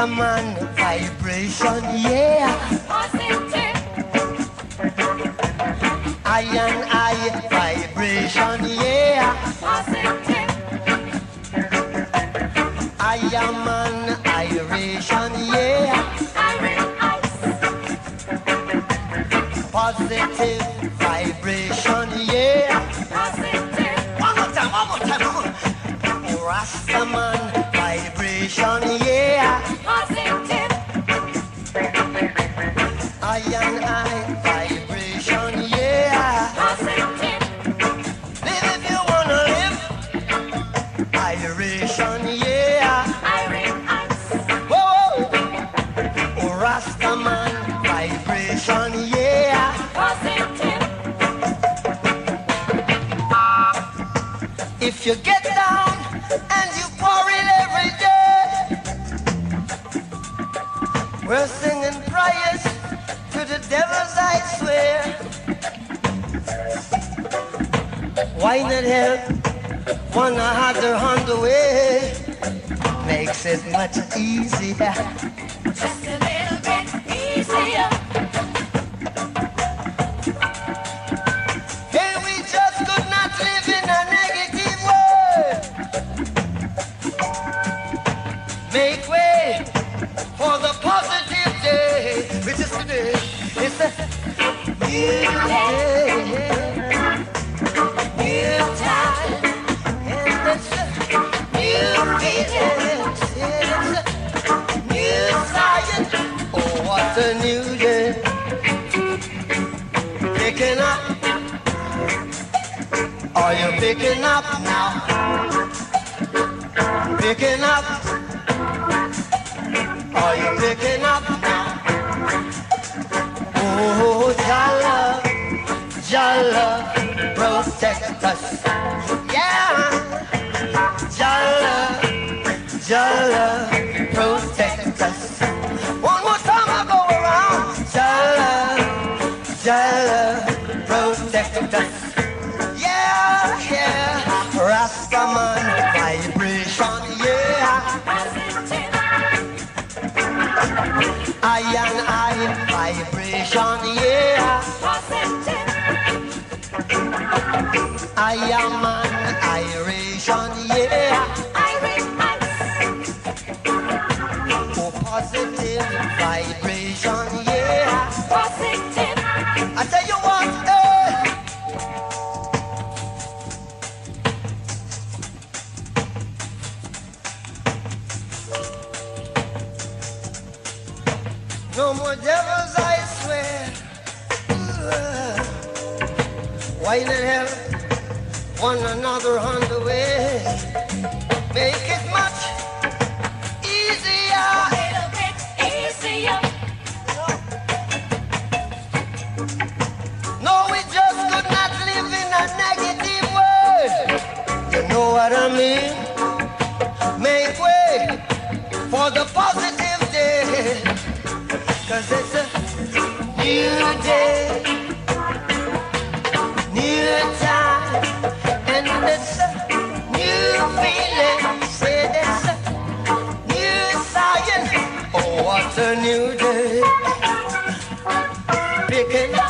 Rastaman vibration, yeah. Positive. Iron eye vibration, yeah. Positive. I am an iration, yeah. Positive vibration, yeah. Positive. One more time, one more time, one more. Rastaman vibration, yeah. If you get down and you pour it every day, we're singing prayers to the devils, I swear. Why not help one another on the way? Makes it much easier. Picking up. Are you picking up us. Yeah, Jala, Jala, protect us. One more time I go around. Jala, Jala, protect us. Yeah, yeah, Rastaman vibration, yeah. Positive. Iron eye vibration, yeah. I am an iration, yeah. Ice. Oh, positive vibration, yeah. Positive. I tell you what, eh. No more devils, Why in hell one another on the way? Make it much easier. Little bit easier. No, we just could not live in a negative world. You know what I mean? Make way for the positive day. Cause it's a new day, a new day. Picking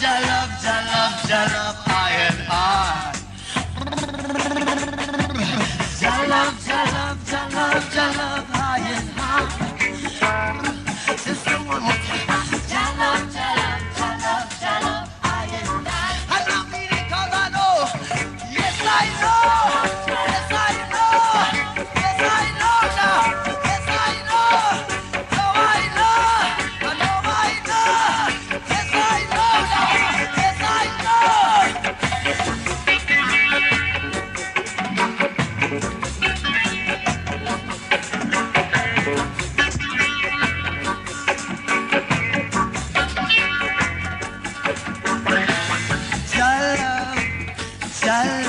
jalap, jalap, jalap, I and I. Jalap, jalap, jalap, jalap. Shala, shala.